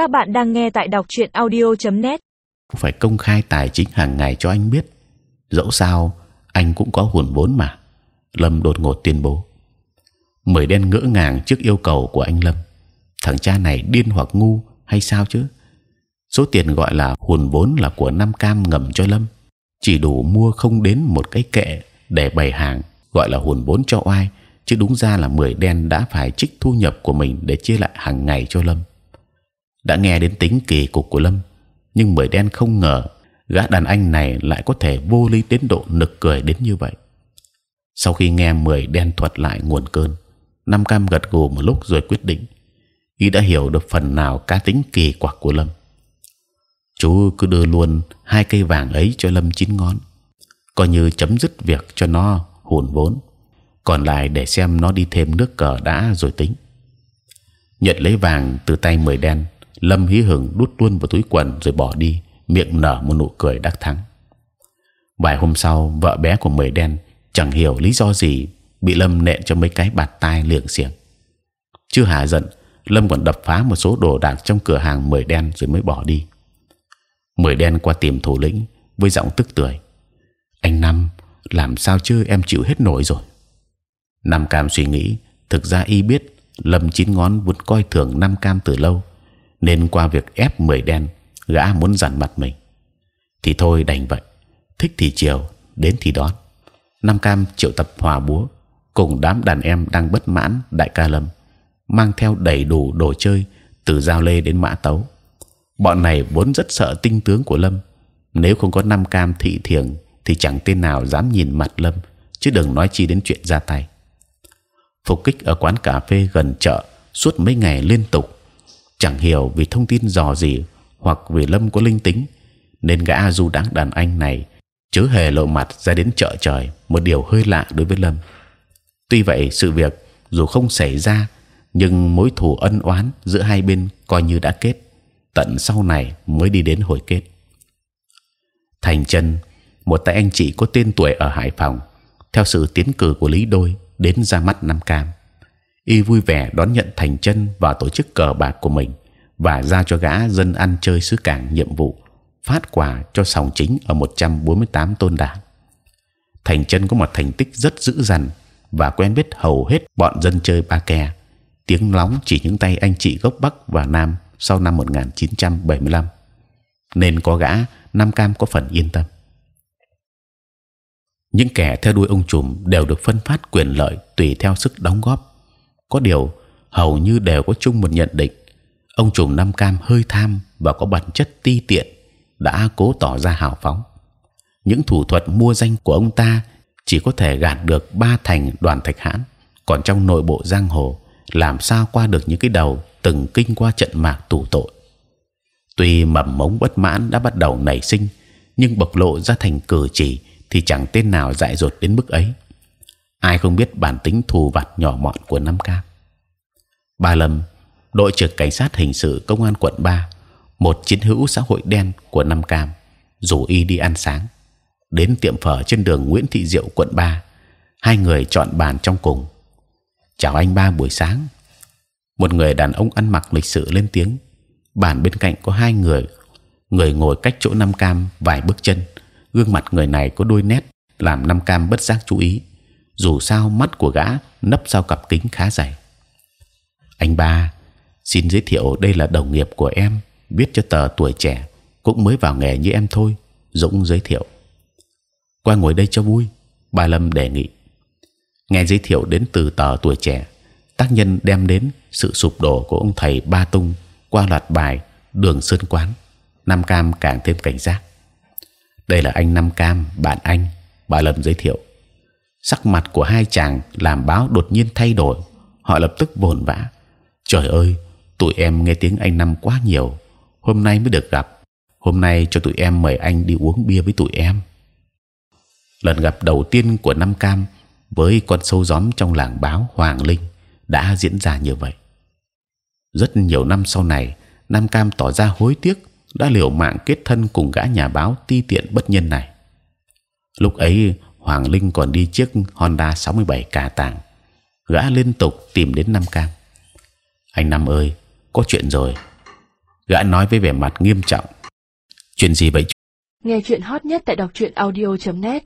Các bạn đang nghe tại đọc truyện audio.net. phải công khai tài chính hàng ngày cho anh biết. Dẫu sao anh cũng có hùn vốn mà. Lâm đột ngột tuyên bố. Mười đen ngỡ ngàng trước yêu cầu của anh Lâm. Thằng cha này điên hoặc ngu hay sao chứ? Số tiền gọi là hùn vốn là của Nam Cam ngầm cho Lâm, chỉ đủ mua không đến một cái kệ để bày hàng gọi là hùn vốn cho oai chứ đúng ra là mười đen đã phải trích thu nhập của mình để chia lại hàng ngày cho Lâm. Đã nghe đến tính kỳ cục của Lâm, nhưng mười đen không ngờ gã đàn anh này lại có thể vô lý đến độ nực cười đến như vậy. Sau khi nghe mười đen thuật lại nguồn cơn, Nam Cam gật gù một lúc rồi quyết định. Y đã hiểu được phần nào cá tính kỳ quặc của Lâm. Chú cứ đưa luôn hai cây vàng ấy cho Lâm chín ngón, coi như chấm dứt việc cho nó hùn vốn còn lại để xem nó đi thêm nước cờ đã rồi tính. Nhận lấy vàng từ tay mười đen, Lâm hí hửng đút luôn vào túi quần rồi bỏ đi, miệng nở một nụ cười đắc thắng. Vài hôm sau, vợ bé của mười đen chẳng hiểu lý do gì bị Lâm nện cho mấy cái bạt tai liệng xiềng. Chưa hà giận, Lâm còn đập phá một số đồ đạc trong cửa hàng mười đen rồi mới bỏ đi. Mười đen qua tìm thủ lĩnh với giọng tức tưởi. Anh Năm, làm sao chứ em chịu hết nổi rồi. Nam Cam suy nghĩ, thực ra y biết Lâm chín ngón vốn coi thường Nam Cam từ lâu, nên qua việc ép mười đen, gã muốn dằn mặt mình. Thì thôi đành vậy, thích thì chiều, đến thì đón. Nam Cam triệu tập hòa búa cùng đám đàn em đang bất mãn đại ca Lâm, mang theo đầy đủ đồ chơi từ giao lê đến mã tấu. Bọn này vốn rất sợ tinh tướng của Lâm, nếu không có Nam Cam thị thiền thì chẳng tên nào dám nhìn mặt Lâm, chứ đừng nói chi đến chuyện ra tay phục kích ở quán cà phê gần chợ suốt mấy ngày liên tục chẳng hiểu vì thông tin dò gì hoặc vì lâm có linh tính, nên gã du đáng đàn anh này chớ hề lộ mặt ra đến chợ trời, một điều hơi lạ đối với lâm. Tuy vậy, sự việc dù không xảy ra, nhưng mối thù ân oán giữa hai bên coi như đã kết. Tận sau này mới đi đến hồi kết. Thành chân một tay anh chị có tên tuổi ở hải phòng, theo sự tiến cử của lý đôi, đến ra mắt Nam Cam. Y vui vẻ đón nhận thành chân và tổ chức cờ bạc của mình và giao cho gã dân ăn chơi xứ cảng nhiệm vụ, phát quà cho sòng chính ở 148 tôn đảng. Thành chân có một thành tích rất dữ dằn và quen biết hầu hết bọn dân chơi ba kè. Tiếng lóng chỉ những tay anh chị gốc Bắc và Nam sau năm 1975 nên có gã, Nam Cam có phần yên tâm những kẻ theo đuôi ông trùm đều được phân phát quyền lợi tùy theo sức đóng góp. Có điều, hầu như đều có chung một nhận định: ông trùm Nam Cam hơi tham và có bản chất ti tiện, đã cố tỏ ra hào phóng. Những thủ thuật mua danh của ông ta chỉ có thể gạt được ba thành đoàn thạch hãn, còn trong nội bộ giang hồ làm sao qua được những cái đầu từng kinh qua trận mạc tù tội. Tuy mầm mống bất mãn đã bắt đầu nảy sinh, nhưng bộc lộ ra thành cử chỉ thì chẳng tên nào dại dột đến mức ấy. Ai không biết bản tính thù vặt nhỏ mọn của Nam Cam. Ba Lâm, đội trưởng cảnh sát hình sự công an quận 3 một chiến hữu xã hội đen của Nam Cam, rủ y đi ăn sáng. Đến tiệm phở trên đường Nguyễn Thị Diệu quận 3 hai người chọn bàn trong cùng. Chào anh ba buổi sáng. Một người đàn ông ăn mặc lịch sự lên tiếng. Bàn bên cạnh có hai người, người ngồi cách chỗ Nam Cam vài bước chân gương mặt người này có đôi nét làm Nam Cam bất giác chú ý. Dù sao mắt của gã nấp sau cặp kính khá dày. Anh ba, xin giới thiệu đây là đồng nghiệp của em, viết cho tờ tuổi trẻ, cũng mới vào nghề như em thôi. Dũng giới thiệu. Qua ngồi đây cho vui. Bà Lâm đề nghị. Nghe giới thiệu đến từ tờ tuổi trẻ, tác nhân đem đến sự sụp đổ của ông thầy Ba Tung qua loạt bài Đường Sơn Quán. Nam Cam càng thêm cảnh giác đây là anh Nam Cam, bạn anh. Bà Lâm giới thiệu. Sắc mặt của hai chàng làm báo đột nhiên thay đổi. Họ lập tức bồn vã. Trời ơi, tụi em nghe tiếng anh Năm quá nhiều. Hôm nay mới được gặp. Hôm nay cho tụi em mời anh đi uống bia với tụi em. Lần gặp đầu tiên của năm Cam với con sâu gióm trong làng báo Hoàng Linh đã diễn ra như vậy. Rất nhiều năm sau này, Nam Cam tỏ ra hối tiếc đã liều mạng kết thân cùng gã nhà báo ti tiện bất nhân này. Lúc ấy Hoàng Linh còn đi chiếc Honda 67 cà tàng, gã liên tục tìm đến Nam Cam. Anh Năm ơi, có chuyện rồi. gã nói với vẻ mặt nghiêm trọng. Chuyện gì vậy? Nghe chuyện hot nhất tại đọc truyện audio.net